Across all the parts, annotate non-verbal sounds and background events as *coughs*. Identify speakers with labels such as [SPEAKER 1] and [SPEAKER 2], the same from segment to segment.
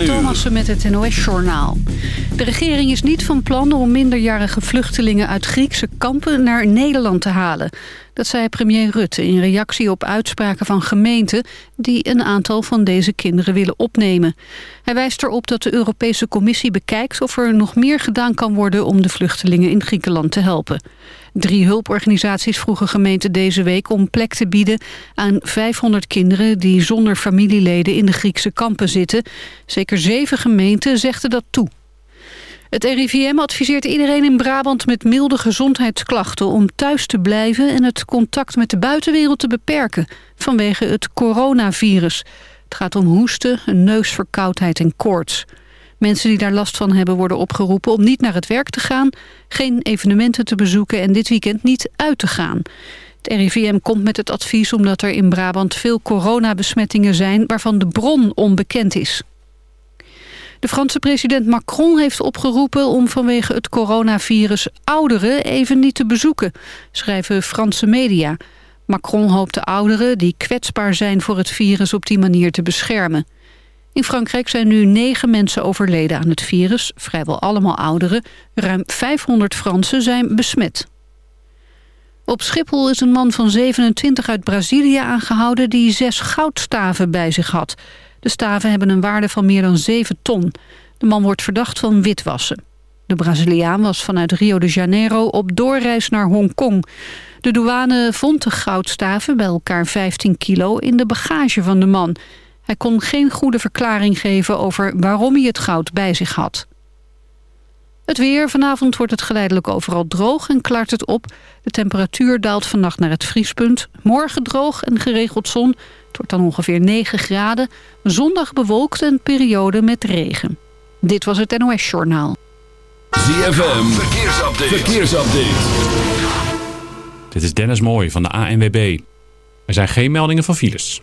[SPEAKER 1] uur.
[SPEAKER 2] Thomassen met het NOS-journaal. De regering is niet van plan om minderjarige vluchtelingen uit Griekse kampen naar Nederland te halen. Dat zei premier Rutte in reactie op uitspraken van gemeenten... die een aantal van deze kinderen willen opnemen. Hij wijst erop dat de Europese Commissie bekijkt... of er nog meer gedaan kan worden om de vluchtelingen in Griekenland te helpen. Drie hulporganisaties vroegen gemeenten deze week om plek te bieden... aan 500 kinderen die zonder familieleden in de Griekse kampen zitten. Zeker zeven gemeenten zegden dat toe. Het RIVM adviseert iedereen in Brabant met milde gezondheidsklachten om thuis te blijven en het contact met de buitenwereld te beperken vanwege het coronavirus. Het gaat om hoesten, een neusverkoudheid en koorts. Mensen die daar last van hebben worden opgeroepen om niet naar het werk te gaan, geen evenementen te bezoeken en dit weekend niet uit te gaan. Het RIVM komt met het advies omdat er in Brabant veel coronabesmettingen zijn waarvan de bron onbekend is. De Franse president Macron heeft opgeroepen om vanwege het coronavirus ouderen even niet te bezoeken, schrijven Franse media. Macron hoopt de ouderen die kwetsbaar zijn voor het virus op die manier te beschermen. In Frankrijk zijn nu negen mensen overleden aan het virus, vrijwel allemaal ouderen. Ruim 500 Fransen zijn besmet. Op Schiphol is een man van 27 uit Brazilië aangehouden die zes goudstaven bij zich had. De staven hebben een waarde van meer dan 7 ton. De man wordt verdacht van witwassen. De Braziliaan was vanuit Rio de Janeiro op doorreis naar Hongkong. De douane vond de goudstaven, bij elkaar 15 kilo, in de bagage van de man. Hij kon geen goede verklaring geven over waarom hij het goud bij zich had. Het weer. Vanavond wordt het geleidelijk overal droog en klaart het op. De temperatuur daalt vannacht naar het vriespunt. Morgen droog en geregeld zon. Het wordt dan ongeveer 9 graden. Zondag bewolkt en periode met regen. Dit was het NOS Journaal.
[SPEAKER 1] ZFM. Verkeersupdate. Verkeersupdate.
[SPEAKER 3] Dit is Dennis Mooij van de ANWB. Er zijn geen meldingen van files.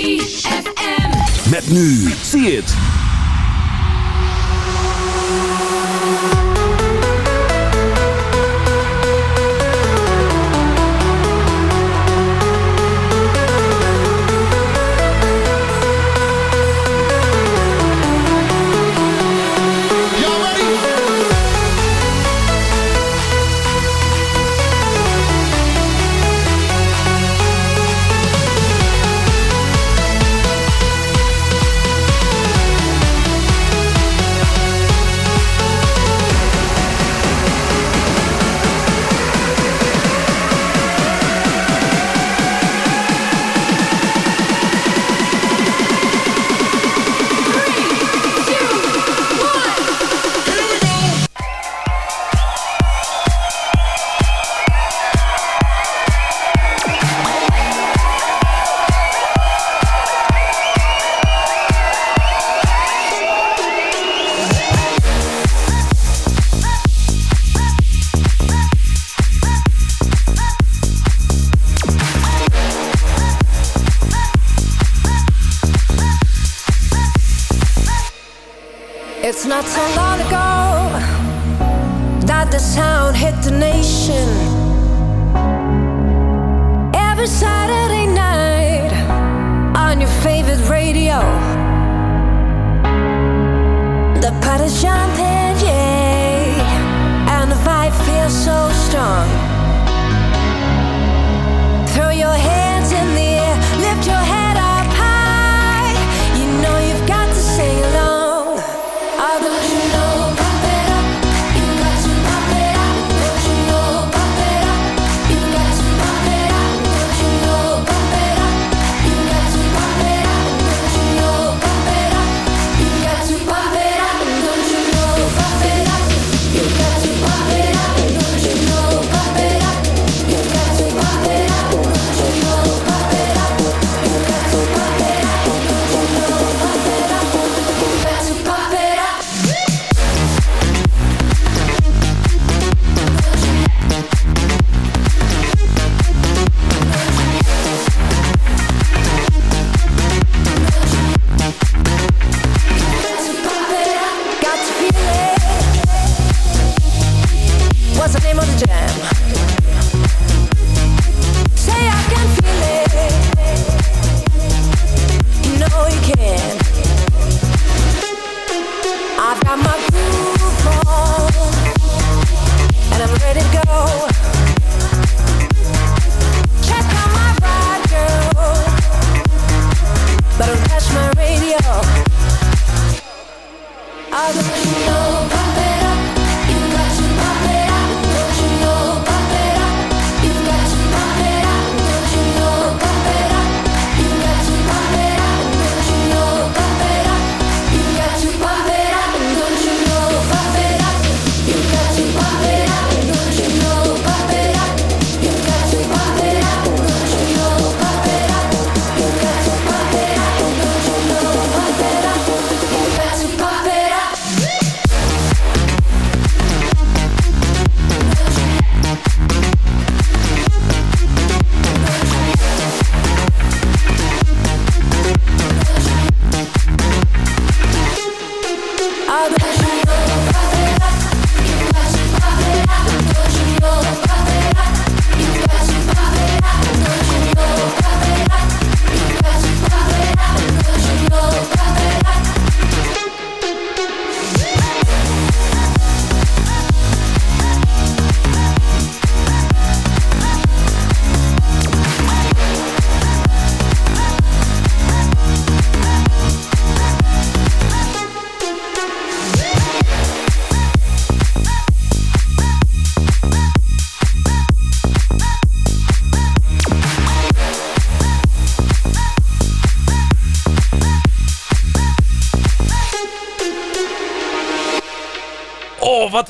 [SPEAKER 4] ZFM.
[SPEAKER 1] Met nu, zie het.
[SPEAKER 5] It's not so long ago that the sound hit the nation. Every Saturday night on your favorite radio. The party's jumping, yeah, and the vibe feels so strong.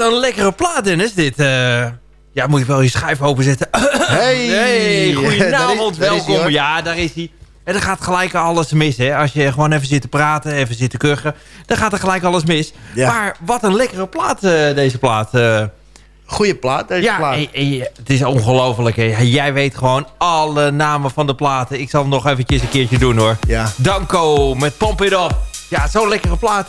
[SPEAKER 4] Een lekkere plaat, Dennis, dit. eh. ja, moet ik wel je schijf openzetten. *coughs*
[SPEAKER 6] Hey,
[SPEAKER 4] Hey, *laughs* goedenavond,
[SPEAKER 6] daar is
[SPEAKER 4] welkom. ja, daar is hij. En dan gaat gelijk alles mis, hè. Als je gewoon even zit te praten, even zit te kuchen... dan gaat er gelijk alles mis.
[SPEAKER 6] Ja.
[SPEAKER 4] Maar wat een lekkere plaat, eh, deze plaat. eh.
[SPEAKER 6] Goeie plaat, deze
[SPEAKER 4] ja,
[SPEAKER 6] plaat.
[SPEAKER 4] je- het is ongelooflijk, hè. Jij weet gewoon alle namen van de platen. Ik zal hem nog eventjes een keertje doen, hoor.
[SPEAKER 6] Ja.
[SPEAKER 4] Danko met Pump It Up. Ja, zo'n lekkere plaat.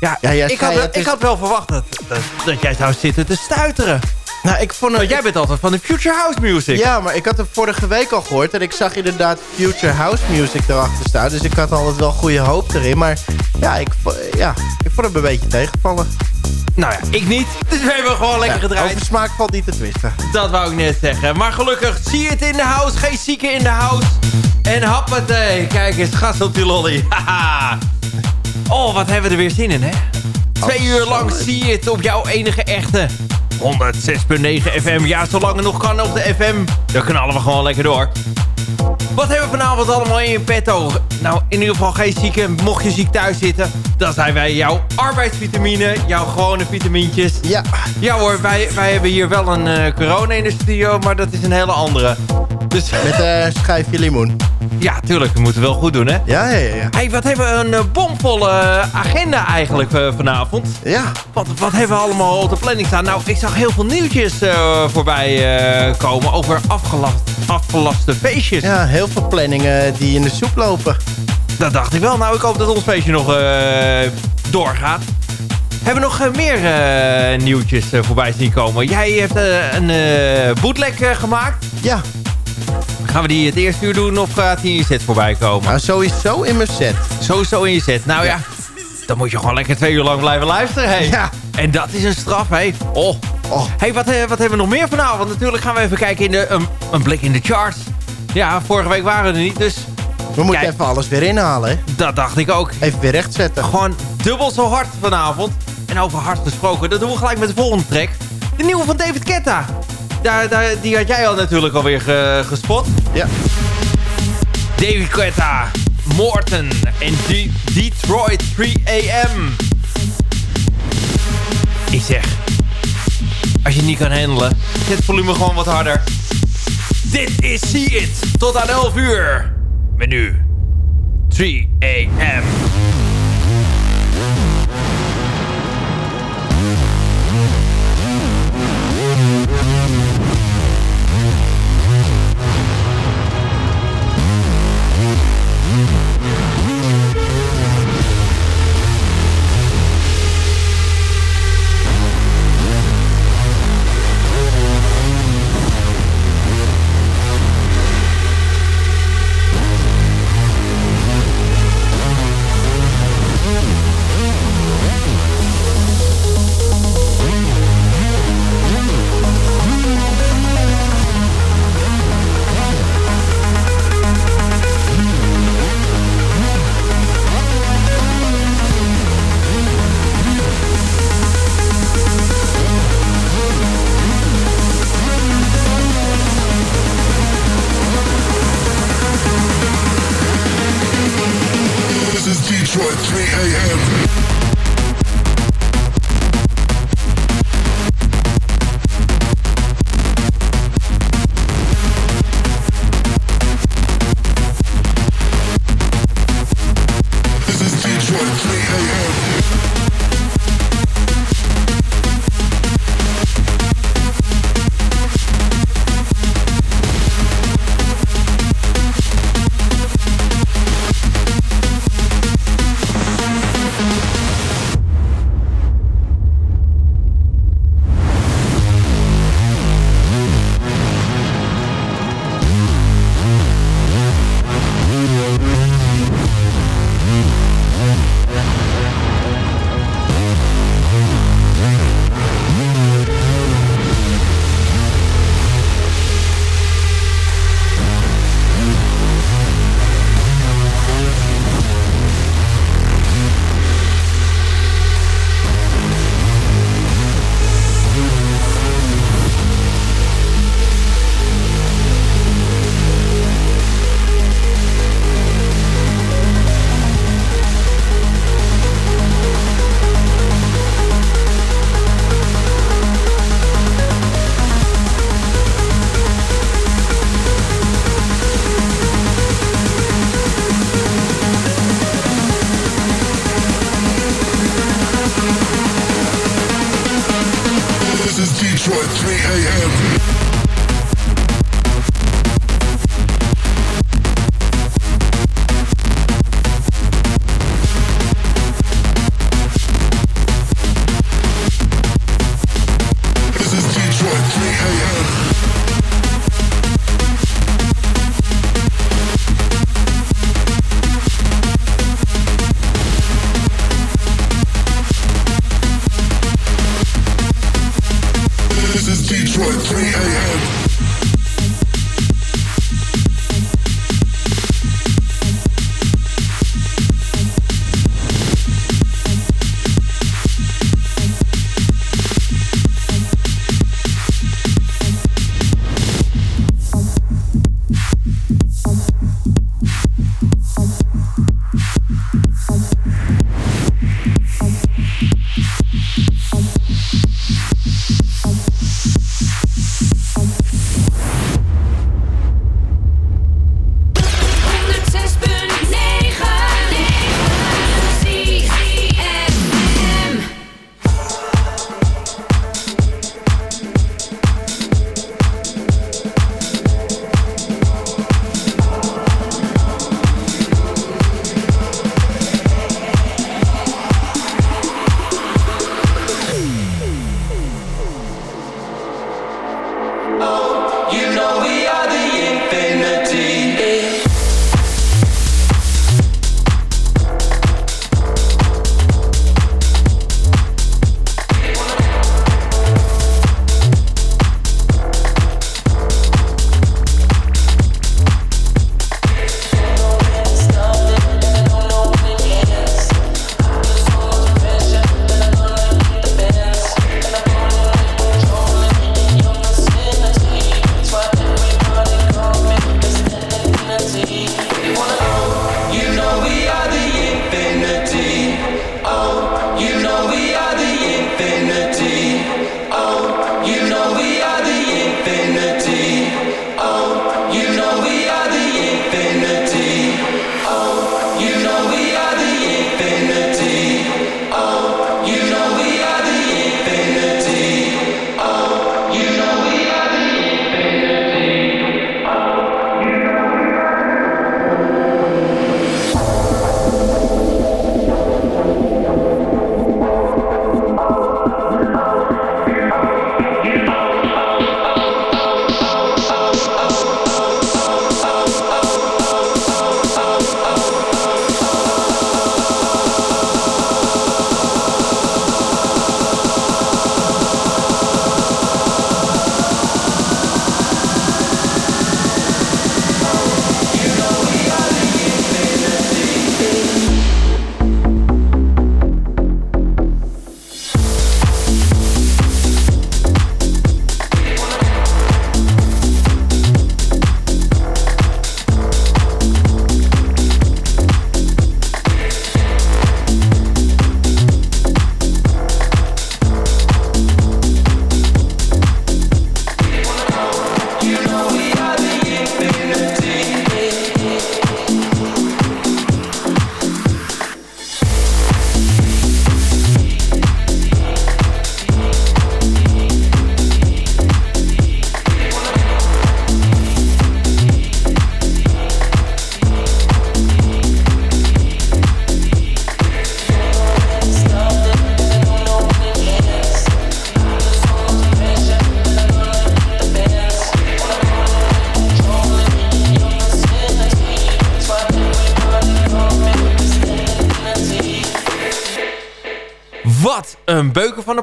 [SPEAKER 4] Ja,
[SPEAKER 6] Ja,
[SPEAKER 4] ik, had,
[SPEAKER 6] het
[SPEAKER 4] ik had wel verwacht dat, dat, dat jij zou zitten te stuiteren.
[SPEAKER 6] Nou, ik vond
[SPEAKER 4] Want jij bent altijd van de Future House Music.
[SPEAKER 6] Ja, maar ik had het vorige week al gehoord. En ik zag inderdaad Future House Music erachter staan. Dus ik had altijd wel goede hoop erin. Maar ja, ik, ja, ik vond hem een beetje tegenvallen.
[SPEAKER 4] Nou ja, ik niet. Dus we hebben gewoon lekker
[SPEAKER 6] Ja,
[SPEAKER 4] gedraaid.
[SPEAKER 6] over smaak valt niet te twisten.
[SPEAKER 4] Dat wou ik net zeggen. Maar gelukkig, zie het in de house. Geen zieken in de house. En happatee. Kijk eens, gas op die lolly. *laughs* Haha. Oh, wat hebben we er weer zin in, hè? Twee uur lang zie je het op jouw enige echte 106.9 FM. Ja, zolang het nog kan op de FM, dan knallen we gewoon lekker door. Wat hebben we vanavond allemaal in petto? Nou, in ieder geval geen zieken. Mocht je ziek thuis zitten, dan zijn wij jouw arbeidsvitamine, jouw gewone vitamintjes.
[SPEAKER 6] Ja,
[SPEAKER 4] Ja hoor, wij, wij hebben hier wel een eh, corona in de studio, maar dat is een hele andere. Dus *laughs*
[SPEAKER 6] met een schijfje limoen.
[SPEAKER 4] ja, tuurlijk, we moeten wel goed doen, hè?
[SPEAKER 6] Ja, ja, ja.
[SPEAKER 4] hey, wat hebben we een eh, bomvolle agenda eigenlijk eh, vanavond.
[SPEAKER 6] Ja,
[SPEAKER 4] Wat, wat hebben we allemaal op de planning staan? Nou, ik zag heel veel nieuwtjes eh, voorbij eh, komen over afgelast, afgelaste feestjes.
[SPEAKER 6] ja, heel veel planningen die in de soep lopen.
[SPEAKER 4] Dat dacht ik wel. Nou, ik hoop dat ons feestje nog eh, doorgaat. Hebben we nog meer nieuwtjes voorbij zien komen? Jij hebt een bootleg gemaakt.
[SPEAKER 6] Ja,
[SPEAKER 4] Gaan we die het eerste uur doen of gaat die in je set voorbij komen?
[SPEAKER 6] nou sowieso in mijn set.
[SPEAKER 4] Sowieso in je set. Nou ja, dan moet je gewoon lekker twee uur lang blijven luisteren. Hey.
[SPEAKER 6] Ja.
[SPEAKER 4] En dat is een straf, hé. Oh.
[SPEAKER 6] Oh.
[SPEAKER 4] hey, wat, eh, wat hebben we nog meer vanavond? Natuurlijk gaan we even kijken in de, een, een blik in de charts. Ja, vorige week waren we er niet, dus
[SPEAKER 6] We moeten
[SPEAKER 4] Kijk.
[SPEAKER 6] even alles weer inhalen, hè.
[SPEAKER 4] dat dacht ik ook.
[SPEAKER 6] Even weer rechtzetten.
[SPEAKER 4] Gewoon dubbel zo hard vanavond. En over hard gesproken, dat doen we gelijk met de volgende track. De nieuwe van David Ketta. Daar, daar, die had jij al natuurlijk alweer ge- gespot.
[SPEAKER 6] Ja.
[SPEAKER 4] David Guetta, Morton De- Detroit 3 AM. Ik zeg, als je het niet kan handelen, zet het volume gewoon wat harder. Dit is See It, tot aan 11 uur. Met nu 3 AM.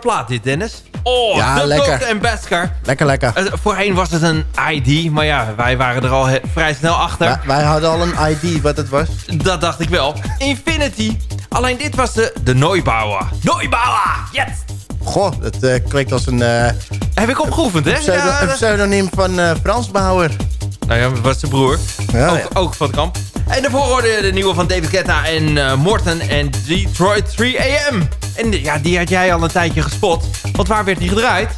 [SPEAKER 4] Plaat dit, Dennis. Oh,
[SPEAKER 6] Ja,
[SPEAKER 4] de
[SPEAKER 6] lekker.
[SPEAKER 4] En Beskar.
[SPEAKER 6] Lekker, lekker.
[SPEAKER 4] Eh, voorheen was het een ID, maar ja, wij waren er al vrij snel achter.
[SPEAKER 6] Wij, wij hadden al een ID wat het was.
[SPEAKER 4] Dat dacht ik wel. Infinity. Alleen dit was de, de Neubauer. Neubauer! Yes!
[SPEAKER 6] Goh, dat eh, klinkt als een, eh,
[SPEAKER 4] Heb ik opgeoefend, hè?
[SPEAKER 6] pseudo-
[SPEAKER 4] Ja,
[SPEAKER 6] een pseudoniem van eh Frans Bauer.
[SPEAKER 4] nou ja, dat was zijn broer.
[SPEAKER 6] Ja,
[SPEAKER 4] ook,
[SPEAKER 6] ja.
[SPEAKER 4] ook van het kamp. En daarvoor hoorde je de nieuwe van David Guetta en eh, Morton en Detroit 3 AM. En ja, die had jij al een tijdje gespot. Want waar werd die gedraaid?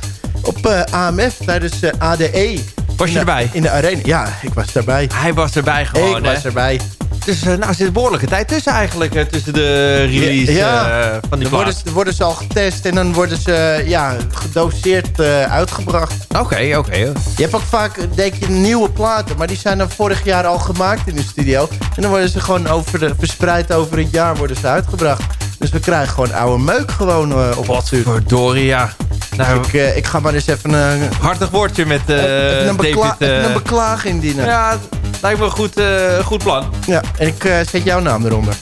[SPEAKER 6] Op eh, AMF tijdens eh, ADE.
[SPEAKER 4] Was je
[SPEAKER 6] In de-
[SPEAKER 4] erbij?
[SPEAKER 6] In de arena. Ja, ik was erbij.
[SPEAKER 4] Hij was erbij gewoon,
[SPEAKER 6] ik
[SPEAKER 4] hè?
[SPEAKER 6] was erbij.
[SPEAKER 4] Dus eh, nou, er zit een behoorlijke tijd tussen eigenlijk. tussen de release
[SPEAKER 6] Ja,
[SPEAKER 4] van die
[SPEAKER 6] Dan worden, ze, worden ze al getest en dan worden ze ja, gedoseerd uitgebracht.
[SPEAKER 4] Oké, oké.
[SPEAKER 6] Je hebt ook vaak, denk je, nieuwe platen. Maar die zijn dan vorig jaar al gemaakt in de studio. En dan worden ze gewoon over de, verspreid over het jaar worden ze uitgebracht. Dus we krijgen gewoon oude meuk gewoon eh, op
[SPEAKER 4] Wat verdorie, ja. Nou,
[SPEAKER 6] Ik, eh, ik ga maar eens even een,
[SPEAKER 4] hartig woordje met eh,
[SPEAKER 6] even een,
[SPEAKER 4] David. eh,
[SPEAKER 6] even een beklaag indienen. Ja.
[SPEAKER 4] ja, lijkt me een goed, eh, goed plan.
[SPEAKER 6] en ik eh, zet jouw naam eronder.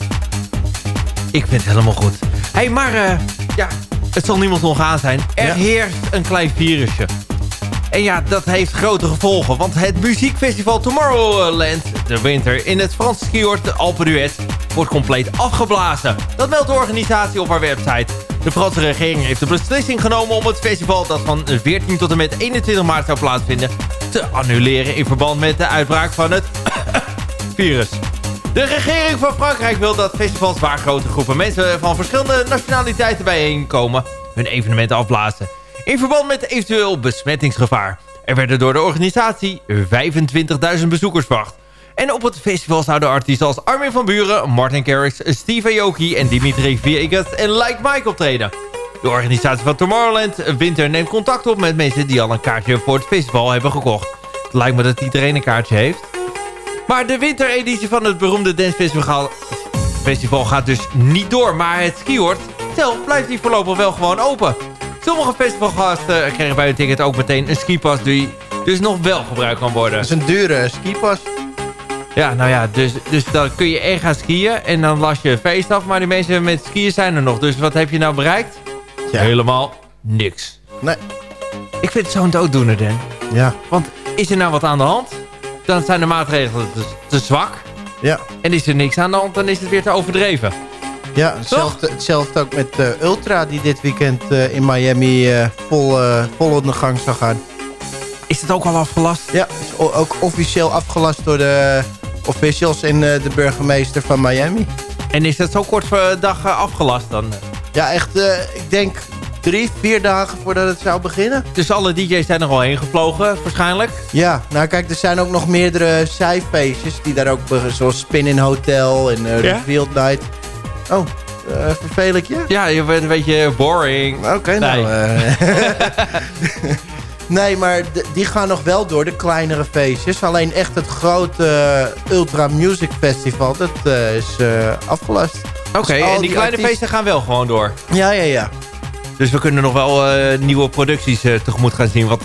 [SPEAKER 4] Ik vind het helemaal goed. Hé, hey, maar eh, ja, het zal niemand ontgaan zijn. Er
[SPEAKER 6] Ja.
[SPEAKER 4] heerst een klein virusje. En ja, dat heeft grote gevolgen. Want het muziekfestival Tomorrowland, de winter, in het Franse skioord de Alpe d'Huez, wordt compleet afgeblazen. Dat meldt de organisatie op haar website. De Franse regering heeft de beslissing genomen om het festival dat van 14 tot en met 21 maart zou plaatsvinden te annuleren in verband met de uitbraak van het *coughs* virus. De regering van Frankrijk wil dat festivals waar grote groepen mensen van verschillende nationaliteiten bijeenkomen hun evenementen afblazen. In verband met eventueel besmettingsgevaar. Er werden door de organisatie 25.000 bezoekers verwacht. En op het festival zouden artiesten als Armin van Buren, Martin Garrix, Steve Aoki en Dimitri Vegas en Like Mike optreden. De organisatie van Tomorrowland Winter neemt contact op met mensen die al een kaartje voor het festival hebben gekocht. Het lijkt me dat iedereen een kaartje heeft. Maar de wintereditie van het beroemde dancefestival festival gaat dus niet door. Maar het skioord zelf blijft die voorlopig wel gewoon open. Sommige festivalgasten kregen bij hun ticket ook meteen een skipas die dus nog wel gebruikt kan worden.
[SPEAKER 6] Dat is een dure skipas.
[SPEAKER 4] Ja, nou ja, dus, dus dan kun je echt gaan skiën en dan las je een feest af. Maar die mensen met skiën zijn er nog. Dus wat heb je nou bereikt?
[SPEAKER 6] Ja.
[SPEAKER 4] Helemaal niks.
[SPEAKER 6] Nee.
[SPEAKER 4] Ik vind het zo'n dooddoener, Dan.
[SPEAKER 6] Ja.
[SPEAKER 4] Want is er nou wat aan de hand? Dan zijn de maatregelen te, te zwak.
[SPEAKER 6] Ja.
[SPEAKER 4] En is er niks aan de hand, dan is het weer te overdreven.
[SPEAKER 6] Ja, hetzelfde, hetzelfde ook met eh, Ultra die dit weekend eh, in Miami eh, vol, vol onder gang zou gaan.
[SPEAKER 4] Is het ook al afgelast?
[SPEAKER 6] Ja, is ook officieel afgelast door de officials en de burgemeester van Miami.
[SPEAKER 4] En is dat zo kort voor de dag afgelast dan?
[SPEAKER 6] Ja, echt, ik denk drie, vier dagen voordat het zou beginnen.
[SPEAKER 4] Dus alle DJ's zijn er al heen gevlogen, waarschijnlijk.
[SPEAKER 6] Ja, nou kijk, er zijn ook nog meerdere zijfeestjes die daar ook, zoals Spin in Hotel en
[SPEAKER 4] Ja?
[SPEAKER 6] Revealed Night. Oh, eh vervel ik je?
[SPEAKER 4] Ja, je bent een beetje boring.
[SPEAKER 6] Oké, nou... eh. *laughs* nee, maar d- die gaan nog wel door, de kleinere feestjes. Alleen echt het grote eh, Ultra Music Festival, dat eh, is eh, afgelast.
[SPEAKER 4] Oké,
[SPEAKER 6] Dus
[SPEAKER 4] en die
[SPEAKER 6] die
[SPEAKER 4] kleine
[SPEAKER 6] artiesten-
[SPEAKER 4] feesten gaan wel gewoon door.
[SPEAKER 6] Ja, ja, ja.
[SPEAKER 4] Dus we kunnen nog wel eh, nieuwe producties eh, tegemoet gaan zien. Want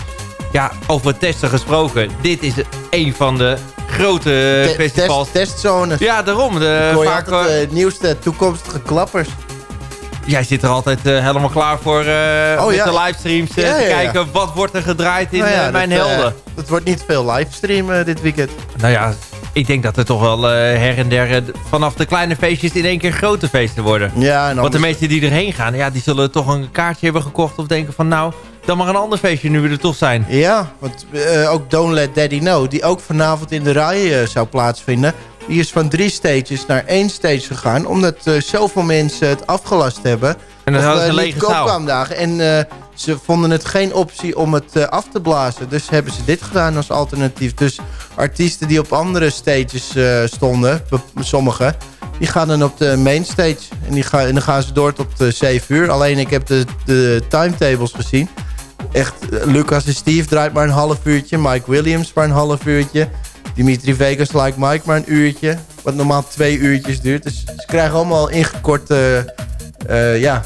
[SPEAKER 4] ja, over testen gesproken. Dit is een van de grote
[SPEAKER 6] Te-
[SPEAKER 4] festivals.
[SPEAKER 6] Test, testzones.
[SPEAKER 4] Ja, daarom. De,
[SPEAKER 6] hoor
[SPEAKER 4] vaak,
[SPEAKER 6] altijd
[SPEAKER 4] eh,
[SPEAKER 6] de nieuwste toekomstige klappers.
[SPEAKER 4] Jij zit er altijd eh, helemaal klaar voor eh,
[SPEAKER 6] Oh,
[SPEAKER 4] met
[SPEAKER 6] ja.
[SPEAKER 4] de livestreams. eh,
[SPEAKER 6] Ja,
[SPEAKER 4] te
[SPEAKER 6] ja,
[SPEAKER 4] kijken wat wordt er gedraaid in
[SPEAKER 6] Nou ja,
[SPEAKER 4] eh, mijn
[SPEAKER 6] dat, eh,
[SPEAKER 4] helden.
[SPEAKER 6] Het wordt niet veel livestreamen dit weekend.
[SPEAKER 4] Nou ja, ik denk dat er toch wel eh, her en der eh, vanaf de kleine feestjes in één keer grote feesten worden.
[SPEAKER 6] Ja, en
[SPEAKER 4] Want de mensen die erheen gaan, ja, die zullen toch een kaartje hebben gekocht of denken van nou, dan maar een ander feestje nu we er toch zijn.
[SPEAKER 6] Ja, want eh, ook Don't Let Daddy Know, die ook vanavond in de rij eh, zou plaatsvinden... die is van drie stages naar één stage gegaan... omdat eh, zoveel mensen het afgelast hebben.
[SPEAKER 4] En dan hadden ze lege zaal.
[SPEAKER 6] En ze vonden het geen optie om het af te blazen. Dus hebben ze dit gedaan als alternatief. Dus artiesten die op andere stages stonden, be- sommige... die gaan dan op de main stage. En, die gaan, en dan gaan ze door tot uh, 7 uur. Alleen ik heb de, de timetables gezien. Echt, eh, Lucas en Steve draait maar een half uurtje. Mike Williams maar een half uurtje. Dimitri Vegas, Like Mike, maar een uurtje. Wat normaal twee uurtjes duurt. Dus ze krijgen allemaal ingekorte eh, ja,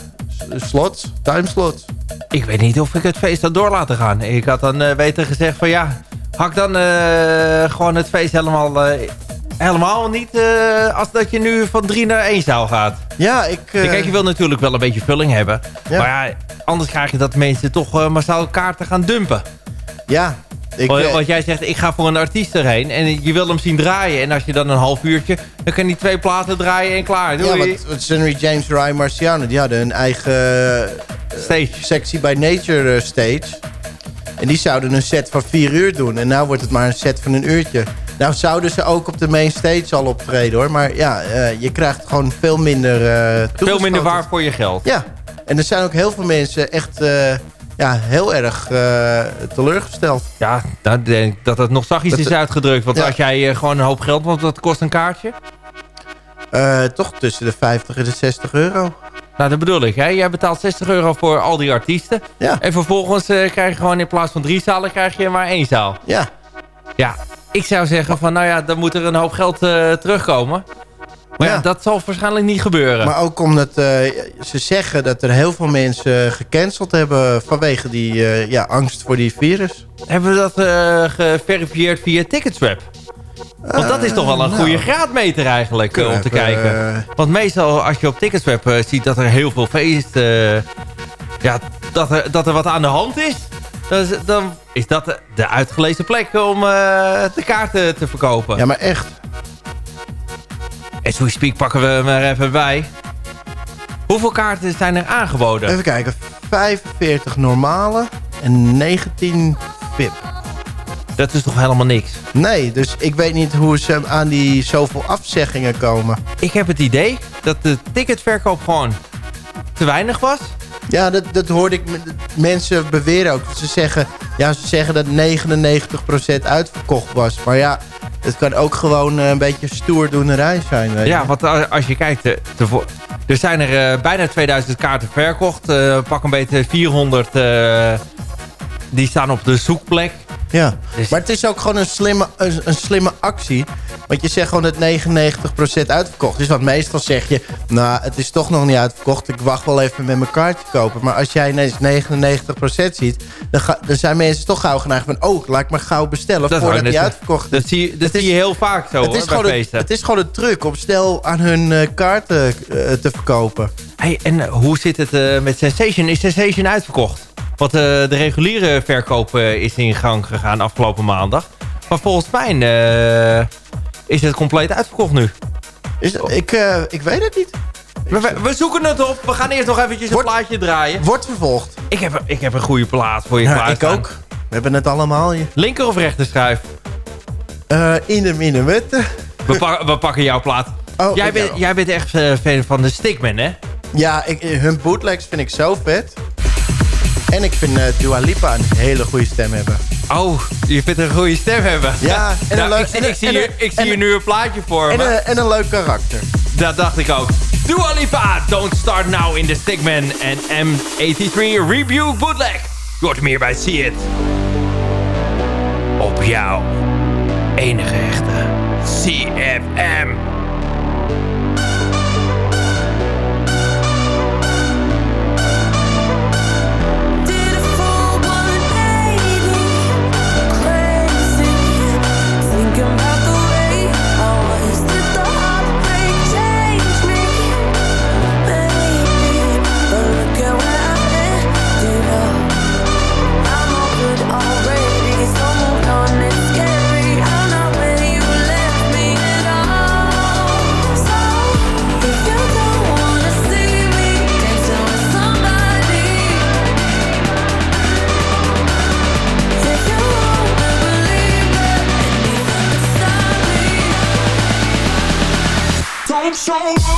[SPEAKER 6] slots, timeslots.
[SPEAKER 4] Ik weet niet of ik het feest had door laten gaan. Ik had dan eh beter gezegd van ja, hak dan gewoon het feest helemaal, helemaal niet eh, als dat je nu van drie naar één zaal gaat.
[SPEAKER 6] Ja, ik... eh,
[SPEAKER 4] Kijk, je wil natuurlijk wel een beetje vulling hebben.
[SPEAKER 6] Ja.
[SPEAKER 4] Maar ja, anders krijg je dat mensen toch eh, massaal kaarten gaan dumpen.
[SPEAKER 6] Ja, ik...
[SPEAKER 4] Want,
[SPEAKER 6] eh,
[SPEAKER 4] want jij zegt, ik ga voor een artiest erheen en je wil hem zien draaien. En als je dan een half uurtje, dan kan hij twee platen draaien en klaar.
[SPEAKER 6] ja,
[SPEAKER 4] Doei.
[SPEAKER 6] want, want Sunny James, Ryan Marciano, die hadden een eigen eh,
[SPEAKER 4] Stage.
[SPEAKER 6] Sexy by Nature eh, stage. En die zouden een set van vier uur doen. En nu wordt het maar een set van een uurtje. Nou zouden ze ook op de main stage al optreden hoor. Maar ja, eh, je krijgt gewoon veel minder uh,
[SPEAKER 4] Veel minder waar voor je geld.
[SPEAKER 6] Ja, en er zijn ook heel veel mensen echt eh, ja, heel erg teleurgesteld.
[SPEAKER 4] Ja, dan denk ik dat het nog zachtjes is uitgedrukt. Want
[SPEAKER 6] Ja.
[SPEAKER 4] als jij gewoon een hoop geld, want dat kost een kaartje.
[SPEAKER 6] Toch tussen de 50 en de 60 euro.
[SPEAKER 4] Nou, dat bedoel ik. Hè? Jij betaalt 60 euro voor al die artiesten.
[SPEAKER 6] Ja.
[SPEAKER 4] En vervolgens eh, krijg je gewoon in plaats van drie zalen, krijg je maar één zaal.
[SPEAKER 6] Ja,
[SPEAKER 4] Ja, ik zou zeggen van, nou ja, dan moet er een hoop geld eh, terugkomen. Maar ja.
[SPEAKER 6] Ja.
[SPEAKER 4] dat zal waarschijnlijk niet gebeuren.
[SPEAKER 6] maar ook omdat eh, ze zeggen dat er heel veel mensen gecanceld hebben... vanwege die ja, angst voor die virus.
[SPEAKER 4] Hebben we dat geverifieerd via Ticketswap? Want dat is toch wel een
[SPEAKER 6] nou,
[SPEAKER 4] goede graadmeter eigenlijk eh, om te
[SPEAKER 6] we
[SPEAKER 4] kijken.
[SPEAKER 6] eh,
[SPEAKER 4] Want meestal als je op Ticketswap eh, ziet dat er heel veel feest... eh, ja, dat er, dat er wat aan de hand is... Dan is, dan is dat de, uitgelezen plek om eh, de kaarten te verkopen.
[SPEAKER 6] Ja, maar echt.
[SPEAKER 4] En we speak pakken we hem er even bij. Hoeveel kaarten zijn er aangeboden?
[SPEAKER 6] Even kijken. 45 normale en 19 VIP.
[SPEAKER 4] Dat is toch helemaal niks?
[SPEAKER 6] Nee, dus ik weet niet hoe ze aan die zoveel afzeggingen komen.
[SPEAKER 4] Ik heb het idee dat de ticketverkoop gewoon te weinig was.
[SPEAKER 6] Ja, dat, dat hoorde ik. Mensen beweren ook. Ze zeggen, ja, ze zeggen dat 99% uitverkocht was. Maar ja, het kan ook gewoon eh, een beetje stoerdoenerij zijn. Weet
[SPEAKER 4] Ja,
[SPEAKER 6] je.
[SPEAKER 4] want a- als je kijkt, eh, er zijn er eh, bijna 2000 kaarten verkocht. Eh, pak een beetje 400, eh, die staan op de zoekplek.
[SPEAKER 6] Ja.
[SPEAKER 4] Dus-
[SPEAKER 6] Maar het is ook gewoon een slimme, een, een slimme actie. Want je zegt gewoon dat 99% uitverkocht is. Want meestal zeg je, nou, het is toch nog niet uitverkocht. Ik wacht wel even met mijn kaartje kopen. Maar als jij ineens 99% ziet, dan, ga, dan zijn mensen toch gauw geneigd van... oh, laat ik maar gauw bestellen
[SPEAKER 4] Dat
[SPEAKER 6] voordat die uitverkocht is.
[SPEAKER 4] Dat zie, je- dat zie je heel vaak zo
[SPEAKER 6] het,
[SPEAKER 4] hoor,
[SPEAKER 6] is gewoon een, het is gewoon een truc om snel aan hun eh, kaarten eh, te verkopen.
[SPEAKER 4] Hey, en eh, hoe zit het met Sensation? Is Sensation uitverkocht? Want eh, de reguliere verkoop eh, is in gang gegaan afgelopen maandag. Maar volgens mij eh, is het compleet uitverkocht nu.
[SPEAKER 6] Is, ik, eh, ik weet het niet.
[SPEAKER 4] We, we- zoeken het op. We gaan eerst nog eventjes een plaatje draaien.
[SPEAKER 6] Wordt vervolgd.
[SPEAKER 4] Ik heb, ik heb een goede plaat voor je
[SPEAKER 6] Ja, ik ook. We hebben het allemaal hier.
[SPEAKER 4] Linker of rechter schrijf?
[SPEAKER 6] Eh in de minuut.
[SPEAKER 4] We, pa- we pakken jouw plaat.
[SPEAKER 6] Oh,
[SPEAKER 4] jij,
[SPEAKER 6] ik
[SPEAKER 4] bent, jij bent echt fan van de Stickman, hè?
[SPEAKER 6] Ja, ik, hun bootlegs vind ik zo vet. En ik vind eh Dua Lipa een hele goede stem hebben.
[SPEAKER 4] Oh, je vindt een goede stem hebben.
[SPEAKER 6] Ja, en *laughs* een
[SPEAKER 4] Nou,
[SPEAKER 6] leuk-
[SPEAKER 4] ik,
[SPEAKER 6] en
[SPEAKER 4] ik zie,
[SPEAKER 6] en
[SPEAKER 4] hier, ik zie nu een plaatje voor
[SPEAKER 6] En
[SPEAKER 4] me.
[SPEAKER 6] een, en een leuk karakter.
[SPEAKER 4] Dat dacht ik ook. Dua Lipa, Don't Start Now in the Stickman en M83 Review Bootleg. Je hoort hier bij See It. Op jou. Enige echte CFM.
[SPEAKER 5] Don't
[SPEAKER 7] show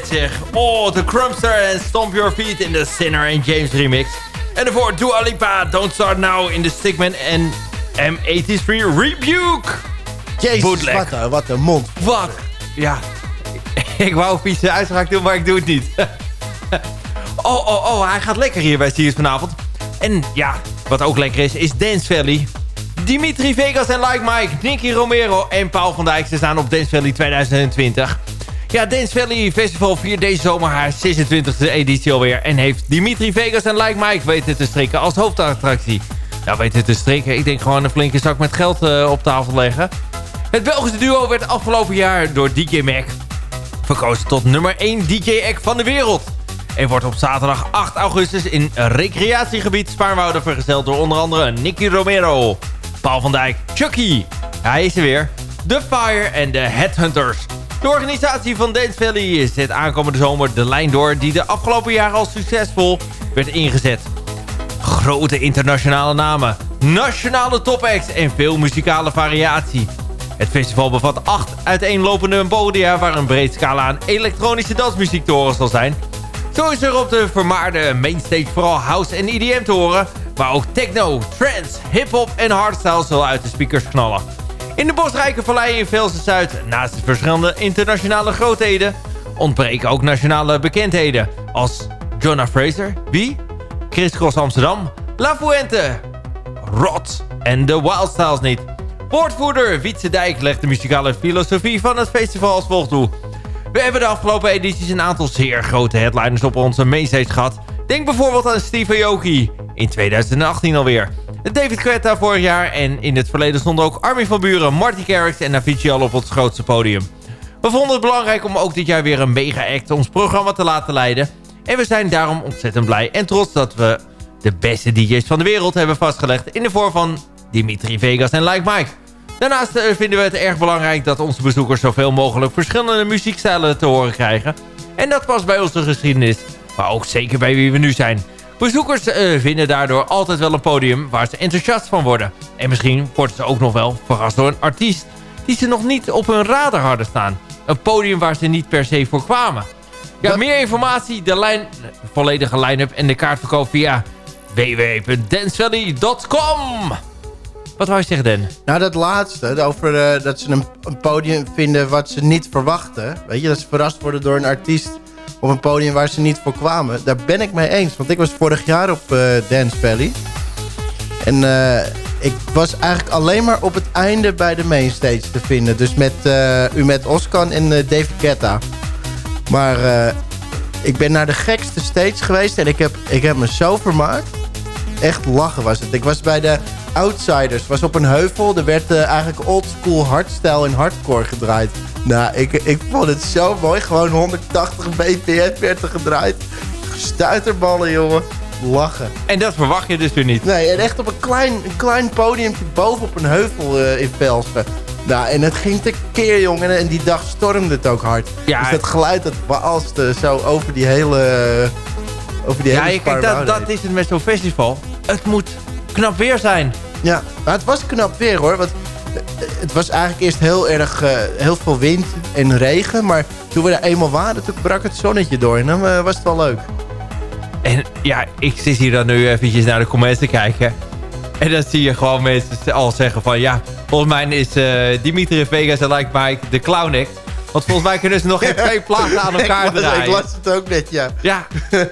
[SPEAKER 4] dit zeg. Oh, de Crumpster en Stomp Your Feet in de Sinner en James remix. En daarvoor Dua Lipa, Don't Start Now in de Stickman en M83 Rebuke.
[SPEAKER 6] Jezus,
[SPEAKER 4] Bootleg.
[SPEAKER 6] wat een, wat een mond.
[SPEAKER 4] Wat? Ja, ik wou vieze uitspraak doen, maar ik doe het niet. *laughs* oh, oh, oh, hij gaat lekker hier bij Sirius vanavond. En ja, wat ook lekker is, is Dance Valley. Dimitri Vegas en Like Mike, Nicky Romero en Paul van Dijk... ze staan op Dance Valley 2020. Ja, Dance Valley Festival viert deze zomer haar 26e editie alweer... en heeft Dimitri Vegas en Like Mike weten te strikken als hoofdattractie. Nou, weten te strikken, ik denk gewoon een flinke zak met geld eh, op tafel leggen. Het Belgische duo werd afgelopen jaar door DJ Mac verkozen tot nummer 1 DJ-act van de wereld. En wordt op zaterdag 8 augustus in recreatiegebied Spaarnwoude vergezeld door onder andere Nicky Romero, Paul van Dijk, Chucky, hij is er weer, The Fire en de Headhunters. De organisatie van Dance Valley zet aankomende zomer de lijn door die de afgelopen jaren al succesvol werd ingezet. Grote internationale namen, nationale topacts en veel muzikale variatie. Het festival bevat acht uiteenlopende podia waar een breed scala aan elektronische dansmuziek te horen zal zijn. Zo is er op de vermaarde mainstage vooral house en EDM te horen, maar ook techno, trance, hip-hop en hardstyle zullen uit de speakers knallen. In de bosrijke vallei in Velsen Zuid, naast de verschillende internationale grootheden, ontbreken ook nationale bekendheden als Jonah Fraser, wie? Chris Cross Amsterdam, La Fuente, Rot en de Wildstyles niet. Woordvoerder Wietse Dijk legt de muzikale filosofie van het festival als volgt toe. We hebben de afgelopen edities een aantal zeer grote headliners op onze mainstage gehad. Denk bijvoorbeeld aan Steve Aoki in 2018 alweer. David Guetta vorig jaar en in het verleden stonden ook Armin van Buren, Marty Garrix en Avicii al op ons grootste podium. We vonden het belangrijk om ook dit jaar weer een mega-act ons programma te laten leiden. En we zijn daarom ontzettend blij en trots dat we de beste DJ's van de wereld hebben vastgelegd... in de vorm van Dimitri Vegas en Like Mike. Daarnaast eh, vinden we het erg belangrijk dat onze bezoekers zoveel mogelijk verschillende muziekstijlen te horen krijgen. En dat past bij onze geschiedenis, maar ook zeker bij wie we nu zijn. Bezoekers eh, vinden daardoor altijd wel een podium waar ze enthousiast van worden. En misschien worden ze ook nog wel verrast door een artiest die ze nog niet op hun radar hadden staan. Een podium waar ze niet per se voor kwamen. Ja, meer informatie, de lijn, volledige line-up en de kaartverkoop via www.dancevalley.com. Wat wou je zeggen, Dan?
[SPEAKER 6] Nou, dat laatste, over eh, dat ze een, een podium vinden wat ze niet verwachten. Weet je, dat ze verrast worden door een artiest op een podium waar ze niet voor kwamen. Daar ben ik mee eens, want ik was vorig jaar op eh, Dance Valley. En eh, ik was eigenlijk alleen maar op het einde bij de mainstage te vinden. Dus met eh u met Oskan en eh, David Guetta. Maar eh, ik ben naar de gekste stage geweest en ik heb, ik heb me zo vermaakt. Echt lachen was het. Ik was bij de Outsiders. was op een heuvel. Er werd eh, eigenlijk oldschool hardstyle en hardcore gedraaid. Nou, ik, ik vond het zo mooi. Gewoon 180 bpm werd er gedraaid. Stuiterballen, jongen. lachen.
[SPEAKER 4] En dat verwacht je dus weer niet.
[SPEAKER 6] Nee, en echt op een klein, een klein podiumtje boven op een heuvel eh, in Velsen. Nou, en het ging te keer, jongen. En die dag stormde het ook hard.
[SPEAKER 4] Ja.
[SPEAKER 6] Dus dat geluid dat walste zo over die hele... Over die
[SPEAKER 4] Ja,
[SPEAKER 6] hele
[SPEAKER 4] kijk, dat, dat is het met zo'n festival. Het moet knap weer zijn.
[SPEAKER 6] Ja, maar het was knap weer hoor. Want eh, het was eigenlijk eerst heel erg eh, heel veel wind en regen. Maar toen we er eenmaal waren, toen brak het zonnetje door. En dan eh, was het wel leuk.
[SPEAKER 4] En ja, ik zit hier dan nu eventjes naar de comments te kijken. En dan zie je gewoon mensen al zeggen van... Ja, volgens mij is Dimitri Vegas en Like Mike de clown act. Want volgens mij kunnen ze nog *laughs* geen twee platen aan elkaar
[SPEAKER 6] ik,
[SPEAKER 4] draaien.
[SPEAKER 6] ik las het ook net, ja.
[SPEAKER 4] Ja, *laughs*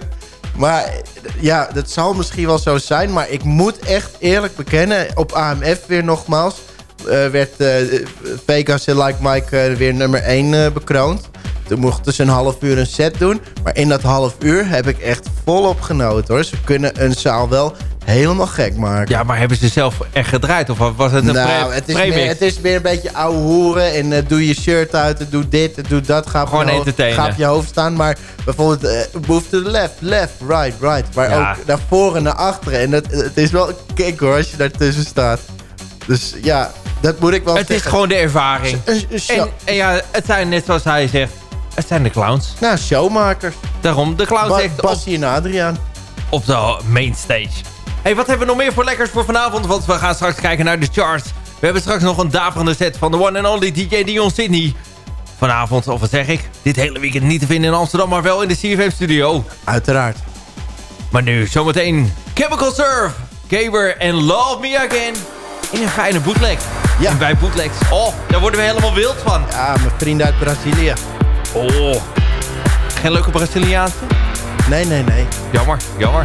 [SPEAKER 6] Maar ja, dat zal misschien wel zo zijn. Maar ik moet echt eerlijk bekennen, op AMF weer nogmaals... eh, werd en Like Mike eh, weer nummer 1 bekroond. Toen mochten ze een half uur een set doen. Maar in dat half uur heb ik echt volop genoten hoor. Ze kunnen een zaal wel helemaal gek maken.
[SPEAKER 4] ja, maar hebben ze zelf echt gedraaid? Of was het een
[SPEAKER 6] nou,
[SPEAKER 4] pre-
[SPEAKER 6] het is, meer, het is meer een beetje ouwe hoeren. En eh, doe je shirt uit en doe dit en doe dat. Ga op,
[SPEAKER 4] Gewoon
[SPEAKER 6] je hoofd,
[SPEAKER 4] entertainen.
[SPEAKER 6] ga op je hoofd staan. Maar bijvoorbeeld eh, move to the left, left, right, right. Maar
[SPEAKER 4] Ja.
[SPEAKER 6] ook naar voren en naar achteren. En dat, het is wel een kick hoor als je daartussen staat. Dus ja, dat moet ik wel
[SPEAKER 4] Het is gewoon de ervaring. En, en ja, het zijn net zoals hij zegt... Het zijn de clowns.
[SPEAKER 6] nou, showmakers.
[SPEAKER 4] Daarom, de clowns
[SPEAKER 6] Ba
[SPEAKER 4] op,
[SPEAKER 6] Bassie en Adriaan.
[SPEAKER 4] op de main stage. Hey, wat hebben we nog meer voor lekkers voor vanavond? Want we gaan straks kijken naar de charts. We hebben straks nog een daverende set van de one and only DJ Dion Sydney. Vanavond, of wat zeg ik, dit hele weekend niet te vinden in Amsterdam, maar wel in de CFM studio.
[SPEAKER 6] Uiteraard.
[SPEAKER 4] Maar nu, zometeen, Chemical Surf, Gaber en Love Me Again. In een fijne bootleg.
[SPEAKER 6] Ja.
[SPEAKER 4] En bij bootlegs, oh, daar worden we helemaal wild van.
[SPEAKER 6] Ja, mijn vrienden uit Brazilië.
[SPEAKER 4] Oh. Geen leuke Braziliaanse?
[SPEAKER 6] Nee, nee, nee.
[SPEAKER 4] Jammer, jammer.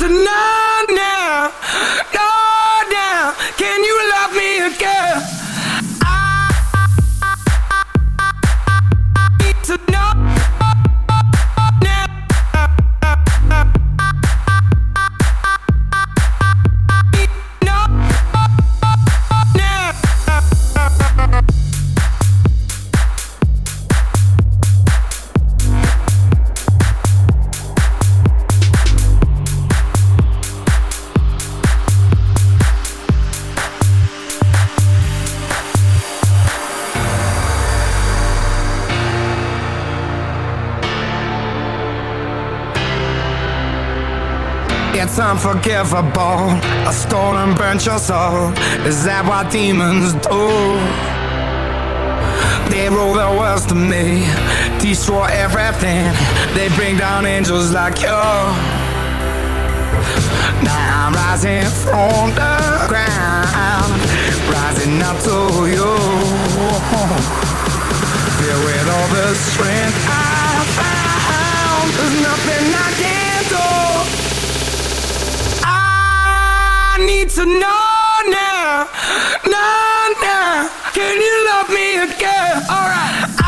[SPEAKER 7] to know unforgivable. A stolen, burnt your soul. Is that what demons do? They rule the world to me, destroy everything. They bring down angels like you. Now I'm rising from the ground, rising up to you. Filled with all the strength I found, there's nothing I can't need to know now, know now. Can you love me again? Alright. I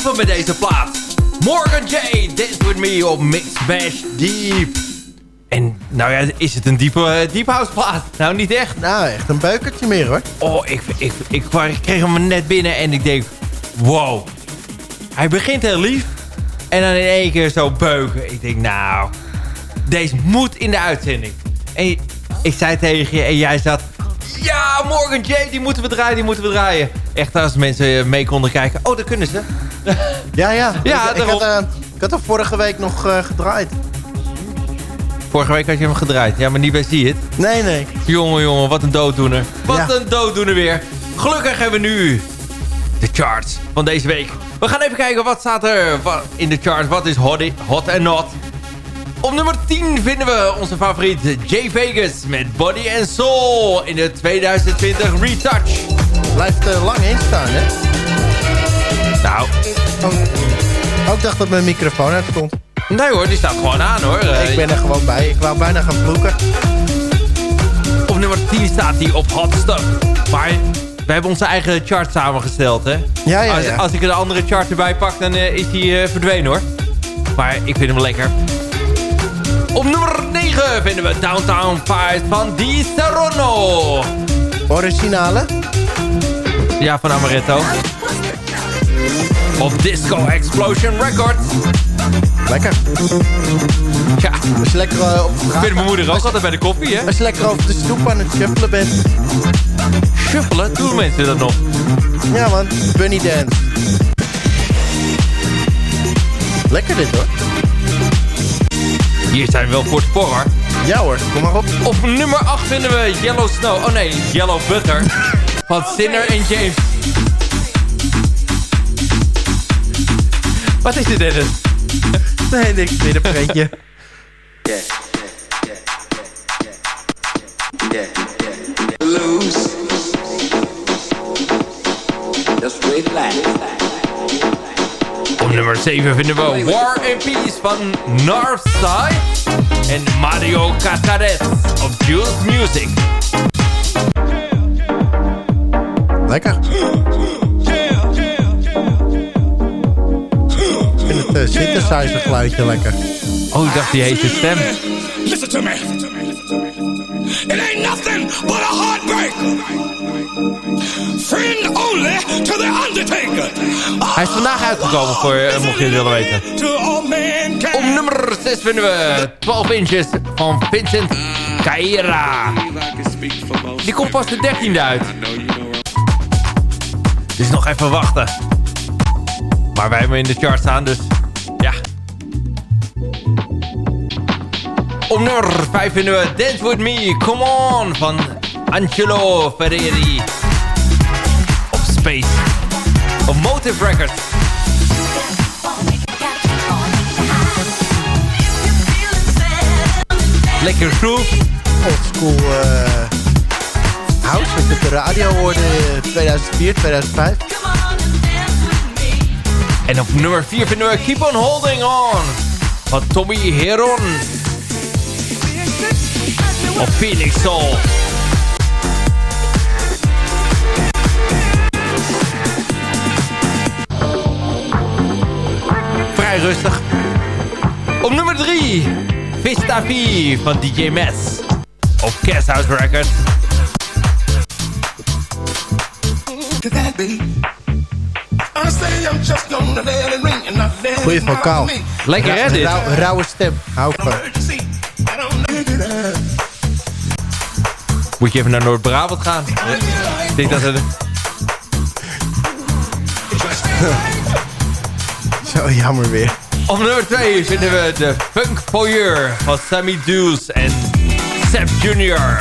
[SPEAKER 4] Stampen met deze plaat. Morgan J, Dance With Me op Mix Bash Deep. En nou ja, is het een diepe eh, deep house plaat? Nou, niet echt.
[SPEAKER 6] Nou, echt een beukertje meer hoor.
[SPEAKER 4] Oh, ik, ik, ik, ik kreeg hem net binnen en ik denk... Wow. Hij begint heel lief. En dan in één keer zo beuken. Ik denk, nou... Deze moet in de uitzending. En ik zei tegen je en jij zat... Ja, Morgan J, die moeten we draaien, die moeten we draaien. Echt, als mensen mee konden kijken. Oh, dat kunnen ze. *laughs*
[SPEAKER 6] Ja, ja.
[SPEAKER 4] Ja,
[SPEAKER 6] ik, had, eh, ik had hem vorige week nog eh, gedraaid.
[SPEAKER 4] Vorige week had je hem gedraaid. Ja, maar niet bij Zie het.
[SPEAKER 6] Nee, nee.
[SPEAKER 4] Jongen, jongen, wat een dooddoener. Wat
[SPEAKER 6] Ja.
[SPEAKER 4] een dooddoener weer. Gelukkig hebben we nu de charts van deze week. We gaan even kijken wat staat er in de charts. Wat is hot, hot en not. Op nummer 10 vinden we onze favoriet Jay Vegas met Body and Soul in de 2020 Retouch.
[SPEAKER 6] Blijft er lang in staan, hè?
[SPEAKER 4] Nou,
[SPEAKER 6] Oh, ik dacht dat mijn microfoon uit stond.
[SPEAKER 4] nee hoor, die staat gewoon aan hoor. Eh,
[SPEAKER 6] ik ben er gewoon bij. Ik wou bijna gaan vloeken.
[SPEAKER 4] Op nummer 10 staat hij op Hot Stuff. Maar we hebben onze eigen chart samengesteld, hè?
[SPEAKER 6] Ja, ja,
[SPEAKER 4] als,
[SPEAKER 6] ja.
[SPEAKER 4] als ik een andere chart erbij pak, dan eh, is die eh, verdwenen, hoor. Maar ik vind hem lekker. Op nummer 9 vinden we Downtown Fight van Di Sarono.
[SPEAKER 6] Originale?
[SPEAKER 4] Ja, van Amaretto. Op Disco Explosion Records.
[SPEAKER 6] Lekker.
[SPEAKER 4] Ja,
[SPEAKER 6] Als je lekker eh, op de
[SPEAKER 4] ik
[SPEAKER 6] straat...
[SPEAKER 4] vind mijn moeder ook altijd bij de koffie, hè?
[SPEAKER 6] Als je lekker over de stoep aan het shuffelen bent.
[SPEAKER 4] Shuffelen, doen mensen dat nog?
[SPEAKER 6] Ja man, bunny dance. Lekker dit hoor.
[SPEAKER 4] Hier zijn we wel voor het hoor.
[SPEAKER 6] Ja hoor, kom maar op.
[SPEAKER 4] Op nummer 8 vinden we Yellow Snow. Oh nee, Yellow Butter. Van Sinner en James. Wat is dit, Dennis? *laughs*
[SPEAKER 6] Nee, niks meer een pretje.
[SPEAKER 8] Loose. Just relax.
[SPEAKER 4] Op nummer 7 vinden we War and Peace van Northside. En Mario Casares of Jules Music.
[SPEAKER 6] Lekker. *gasps* Ik vind het uh, synthesizer geluidje lekker.
[SPEAKER 4] Oh, ik dacht die heet de stem.
[SPEAKER 7] Listen to me. It ain't nothing but a heartbreak. Friend only to the undertaker.
[SPEAKER 4] Hij is vandaag uitgekomen voor, eh, mocht je het willen weten. Op nummer 6 vinden we 12 inches van Vincent Caira. Die komt pas de 13e uit. Dus nog even wachten. Maar wij hebben in de chart staan, dus ja. Op nummer 5 vinden we Dance With Me, Come On van Angelo Ferreri. Op Space. Op Motive Records. Lekker groove.
[SPEAKER 6] Oldschool eh house, op de radio hoorde in 2004, 2005.
[SPEAKER 4] En op nummer 4 vinden we Keep On Holding On van Tommy Heron. Op Phoenix Soul. Vrij rustig. Op nummer 3 Vista V van DJ Mess. Op Cast House Records.
[SPEAKER 6] Goeie vocaal.
[SPEAKER 4] Lekker hè dit?
[SPEAKER 6] Rauw- rauwe stem, hou van.
[SPEAKER 4] Moet je even naar Noord-Brabant gaan. Ik denk dat het... *laughs*
[SPEAKER 6] Zo jammer weer.
[SPEAKER 4] Op nummer 2 vinden we de Funk Voyeur van Sammy Deuce en Seb Jr.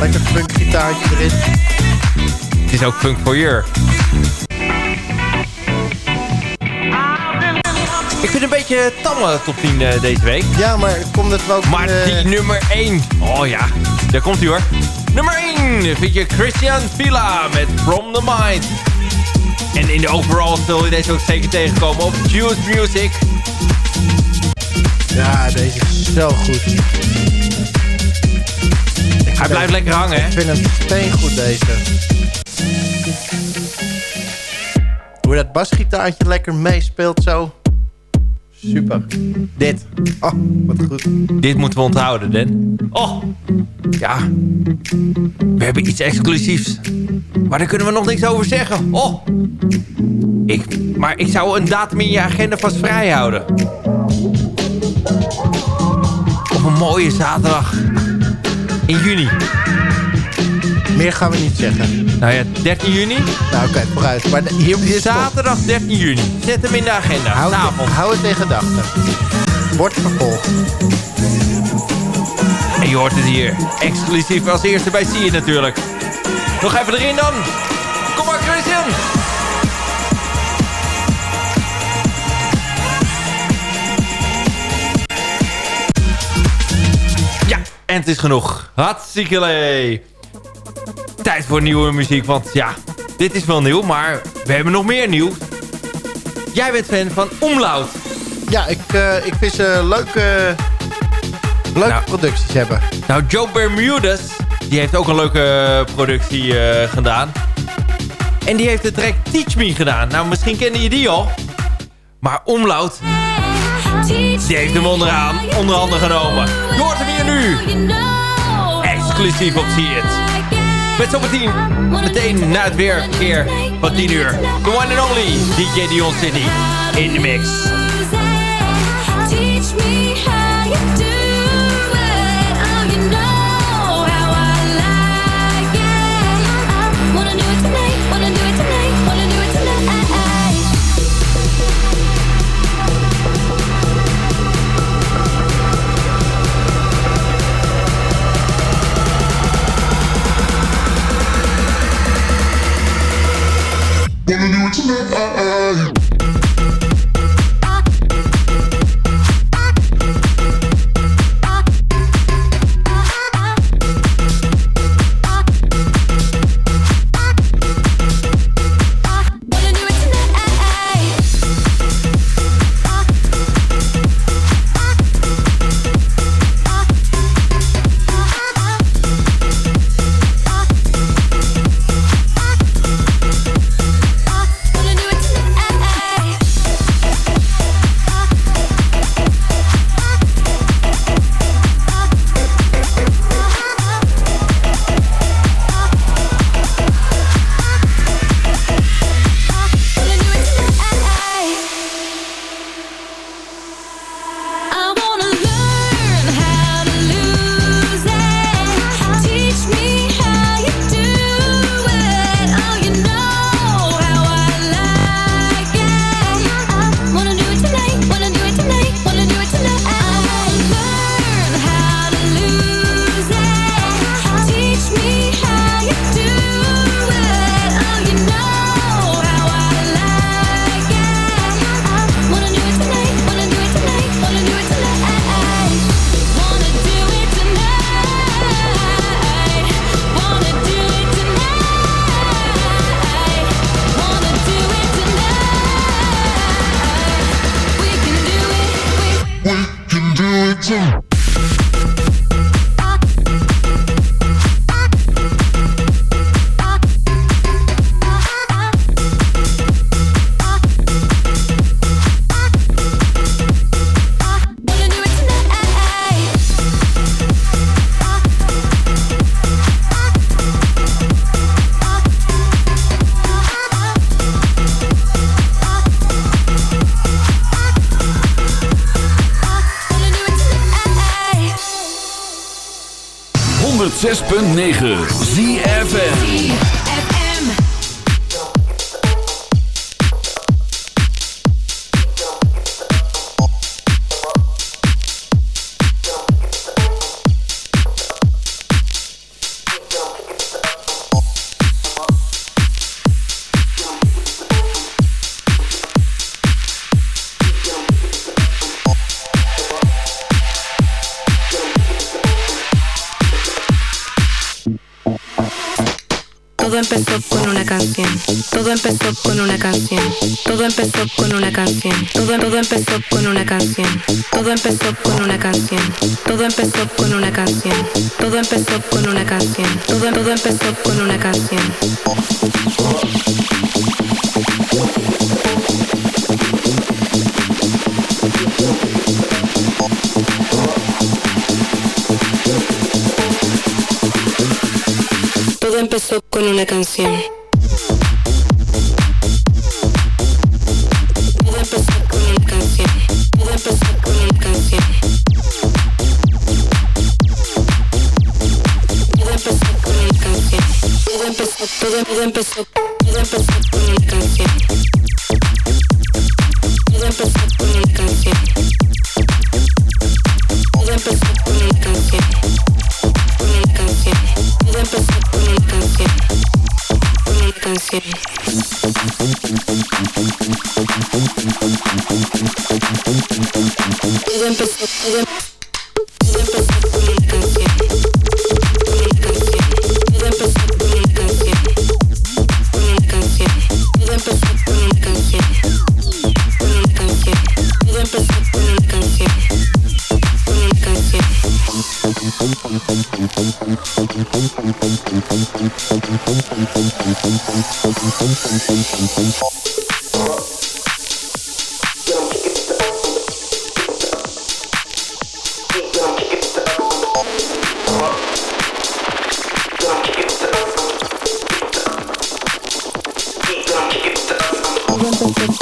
[SPEAKER 6] Lekker funk gitaartje erin.
[SPEAKER 4] Het is ook Funk Voyeur. Ik vind een beetje tamme top 10 eh, deze week.
[SPEAKER 6] Ja, maar komt het wel ook...
[SPEAKER 4] Maar
[SPEAKER 6] in, eh,
[SPEAKER 4] die nummer 1. Oh ja, daar komt hij hoor. Nummer 1 vind je Christian Villa met From the Mind. En in de overall zul je deze ook zeker tegenkomen op Juice Music.
[SPEAKER 6] Ja, deze is zo goed.
[SPEAKER 4] Hij blijft lekker hangen hè.
[SPEAKER 6] Ik vind hem steengoed deze. Hoe dat basgitaartje lekker meespeelt zo. Super. Dit. Oh, wat goed.
[SPEAKER 4] Dit moeten we onthouden, Den. Oh, ja. We hebben iets exclusiefs. Maar daar kunnen we nog niks over zeggen. Oh. Ik, maar ik zou een datum in je agenda vast vrij houden. Op een mooie zaterdag. In juni.
[SPEAKER 6] Meer gaan we niet zeggen.
[SPEAKER 4] Nou ja, 13 juni.
[SPEAKER 6] Nou, oké, vooruit. Maar hier.
[SPEAKER 4] Zaterdag 13 juni. Zet hem in de agenda.
[SPEAKER 6] Het, hou het in gedachten. Wordt vervolgd.
[SPEAKER 4] En je hoort het hier. Exclusief als eerste bij je natuurlijk. Nog even erin dan. Kom maar Christian. En het is genoeg. Hartstikke. Tijd voor nieuwe muziek, want ja, dit is wel nieuw, maar we hebben nog meer nieuw. Jij bent fan van Omlaut.
[SPEAKER 6] Ja, ik, eh, ik vind ze eh, leuke, leuke
[SPEAKER 4] nou.
[SPEAKER 6] producties hebben.
[SPEAKER 4] Nou, Joe Bermudes, die heeft ook een leuke productie eh, gedaan. En die heeft de track Teach Me gedaan. Nou, misschien kende je die al. Maar Omlaut... Die heeft hem wonder aan, onder genomen. Je hoort hem hier nu. Exclusief op See It. Met zometeen, meteen na het weer, keer van 10 uur. The one and only DJ Dion City in de mix.
[SPEAKER 5] passionate
[SPEAKER 9] 6.9. empezó con una canción. Todo empezó con una canción. Todo empezó con una canción. Todo, todo empezó con una canción. Todo empezó con una canción. Todo empezó con una canción. Todo empezó con una canción. Todo, todo empezó con una canción. con una canción. Pude empezar con una canción. Pude empezar con una canción. Pude empezar con una canción. Pude empezar, todo, todo empezó. Thank you.